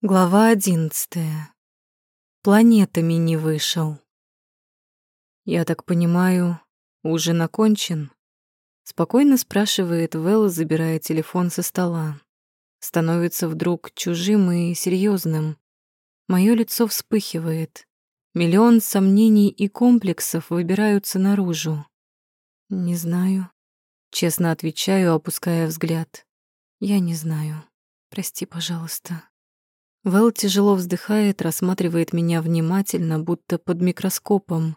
Глава одиннадцатая. Планетами не вышел. «Я так понимаю, ужин окончен?» Спокойно спрашивает Вэлла, забирая телефон со стола. Становится вдруг чужим и серьезным. Мое лицо вспыхивает. Миллион сомнений и комплексов выбираются наружу. «Не знаю», — честно отвечаю, опуская взгляд. «Я не знаю. Прости, пожалуйста». Вэл тяжело вздыхает, рассматривает меня внимательно, будто под микроскопом.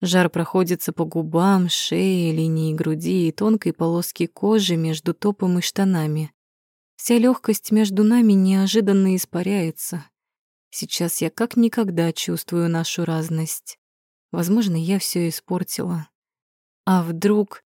Жар проходится по губам, шее, линии груди и тонкой полоски кожи между топом и штанами. Вся легкость между нами неожиданно испаряется. Сейчас я как никогда чувствую нашу разность. Возможно, я все испортила. А вдруг...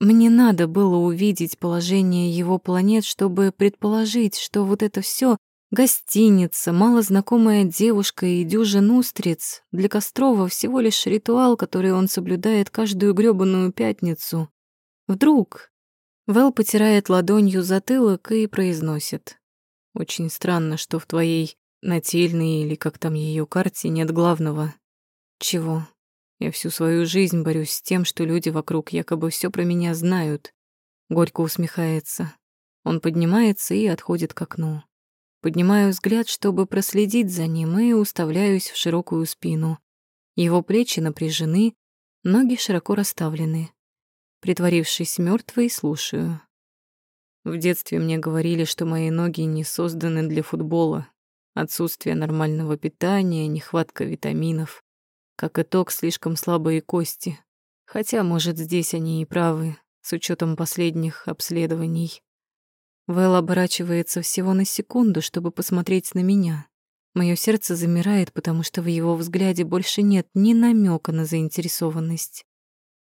Мне надо было увидеть положение его планет, чтобы предположить, что вот это все Гостиница, малознакомая девушка и дюжин устриц. Для Кострова всего лишь ритуал, который он соблюдает каждую грёбаную пятницу. Вдруг Вэл потирает ладонью затылок и произносит. «Очень странно, что в твоей нательной или как там ее карте нет главного. Чего? Я всю свою жизнь борюсь с тем, что люди вокруг якобы все про меня знают». Горько усмехается. Он поднимается и отходит к окну. Поднимаю взгляд, чтобы проследить за ним, и уставляюсь в широкую спину. Его плечи напряжены, ноги широко расставлены. Притворившись мертвой, слушаю. В детстве мне говорили, что мои ноги не созданы для футбола. Отсутствие нормального питания, нехватка витаминов. Как итог, слишком слабые кости. Хотя, может, здесь они и правы, с учетом последних обследований. Вэл оборачивается всего на секунду, чтобы посмотреть на меня. Мое сердце замирает, потому что в его взгляде больше нет ни намека на заинтересованность.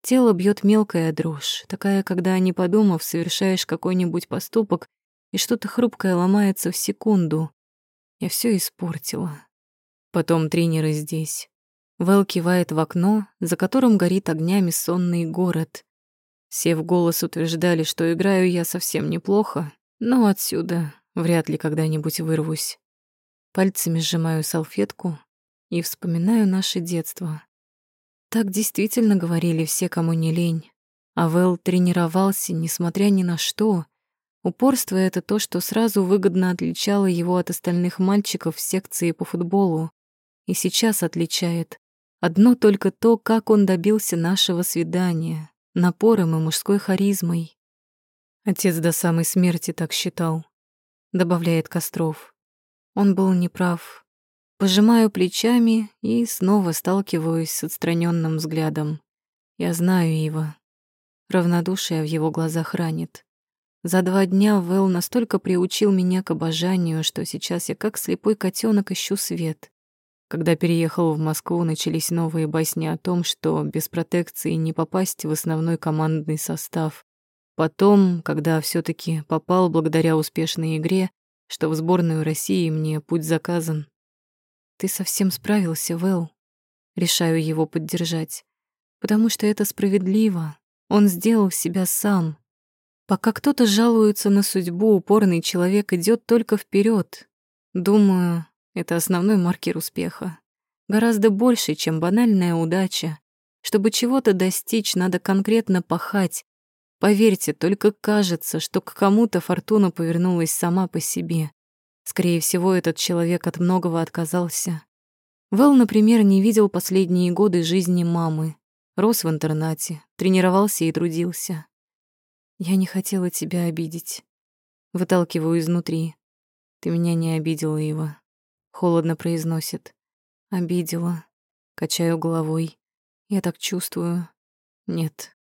Тело бьет мелкая дрожь, такая, когда, не подумав, совершаешь какой-нибудь поступок, и что-то хрупкое ломается в секунду. Я все испортила. Потом тренеры здесь. Вэл кивает в окно, за которым горит огнями сонный город. Все в голос утверждали, что играю я совсем неплохо, но отсюда вряд ли когда-нибудь вырвусь. Пальцами сжимаю салфетку и вспоминаю наше детство. Так действительно говорили все, кому не лень. А Вэл тренировался, несмотря ни на что. Упорство — это то, что сразу выгодно отличало его от остальных мальчиков в секции по футболу. И сейчас отличает. Одно только то, как он добился нашего свидания, напором и мужской харизмой. Отец до самой смерти так считал, добавляет Костров. Он был неправ. Пожимаю плечами и снова сталкиваюсь с отстраненным взглядом. Я знаю его. Равнодушие в его глазах ранит. За два дня Вэл настолько приучил меня к обожанию, что сейчас я как слепой котенок ищу свет. Когда переехал в Москву, начались новые басни о том, что без протекции не попасть в основной командный состав. Потом, когда все таки попал благодаря успешной игре, что в сборную России мне путь заказан. Ты совсем справился, Вэл. Решаю его поддержать. Потому что это справедливо. Он сделал себя сам. Пока кто-то жалуется на судьбу, упорный человек идет только вперед. Думаю, это основной маркер успеха. Гораздо больше, чем банальная удача. Чтобы чего-то достичь, надо конкретно пахать, Поверьте, только кажется, что к кому-то фортуна повернулась сама по себе. Скорее всего, этот человек от многого отказался. Вэл, например, не видел последние годы жизни мамы. Рос в интернате, тренировался и трудился. Я не хотела тебя обидеть. Выталкиваю изнутри. Ты меня не обидела, Ива. Холодно произносит. Обидела. Качаю головой. Я так чувствую. Нет,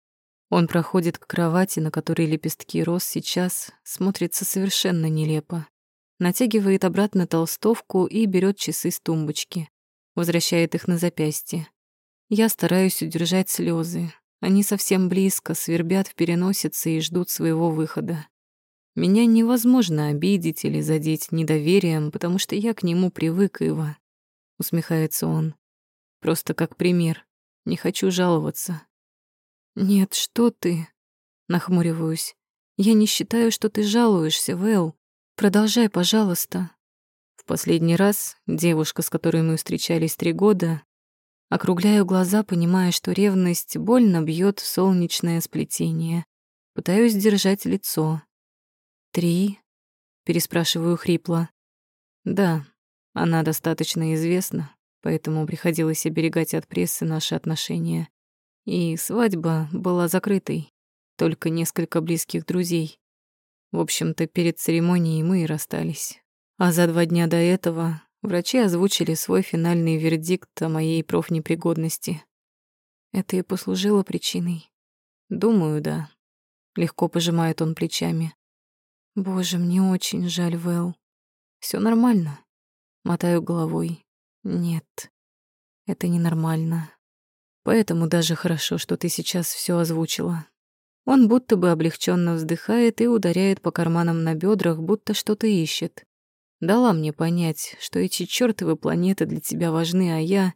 он проходит к кровати, на которой лепестки роз сейчас смотрится совершенно нелепо. Натягивает обратно толстовку и берет часы с тумбочки. Возвращает их на запястье. Я стараюсь удержать слезы. Они совсем близко, свербят в переносице и ждут своего выхода. Меня невозможно обидеть или задеть недоверием, потому что я к нему привык, Ива. Усмехается он. Просто как пример. Не хочу жаловаться. «Нет, что ты?» Нахмуриваюсь. «Я не считаю, что ты жалуешься, Вэл. Продолжай, пожалуйста». В последний раз девушка, с которой мы встречались три года, округляю глаза, понимая, что ревность больно бьет в солнечное сплетение. Пытаюсь держать лицо. «Три?» — переспрашиваю хрипло. «Да, она достаточно известна, поэтому приходилось оберегать от прессы наши отношения. И свадьба была закрытой, только несколько близких друзей. В общем-то, перед церемонией мы и расстались. А за два дня до этого врачи озвучили свой финальный вердикт о моей профнепригодности. Это и послужило причиной. Думаю, да. Легко пожимает он плечами. Боже, мне очень жаль, Вэл. Все нормально. Мотаю головой. Нет, это ненормально. Поэтому даже хорошо, что ты сейчас все озвучила. Он будто бы облегченно вздыхает и ударяет по карманам на бедрах, будто что-то ищет. Дала мне понять, что эти чёртовы планеты для тебя важны, а я...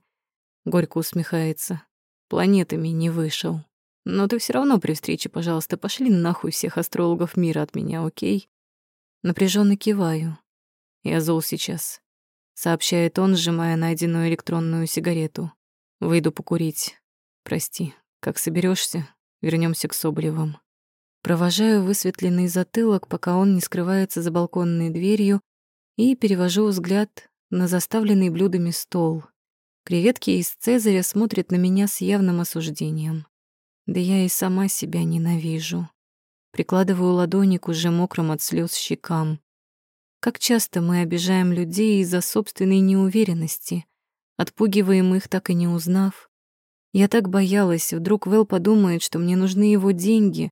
Горько усмехается. Планетами не вышел. Но ты все равно при встрече, пожалуйста, пошли нахуй всех астрологов мира от меня, окей? Напряженно киваю. Я зол сейчас. Сообщает он, сжимая найденную электронную сигарету. Выйду покурить. Прости. Как соберешься, вернемся к Соболевым. Провожаю высветленный затылок, пока он не скрывается за балконной дверью, и перевожу взгляд на заставленный блюдами стол. Креветки из Цезаря смотрят на меня с явным осуждением. Да я и сама себя ненавижу. Прикладываю ладони к уже мокрым от слез щекам. Как часто мы обижаем людей из-за собственной неуверенности, отпугиваем их, так и не узнав. Я так боялась, вдруг Вэл подумает, что мне нужны его деньги,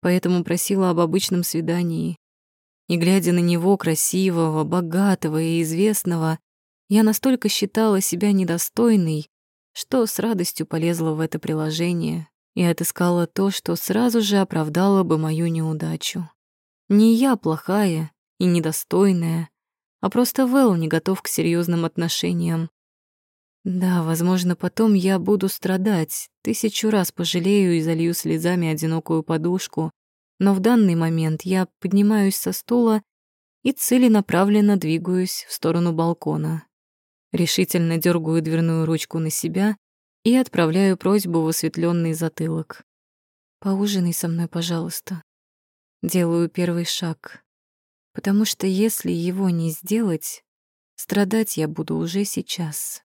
поэтому просила об обычном свидании. И глядя на него, красивого, богатого и известного, я настолько считала себя недостойной, что с радостью полезла в это приложение и отыскала то, что сразу же оправдало бы мою неудачу. Не я плохая и недостойная, а просто Вэл не готов к серьезным отношениям, да, возможно, потом я буду страдать, тысячу раз пожалею и залью слезами одинокую подушку, но в данный момент я поднимаюсь со стула и целенаправленно двигаюсь в сторону балкона. Решительно дергаю дверную ручку на себя и отправляю просьбу в осветленный затылок. «Поужинай со мной, пожалуйста». Делаю первый шаг, потому что если его не сделать, страдать я буду уже сейчас.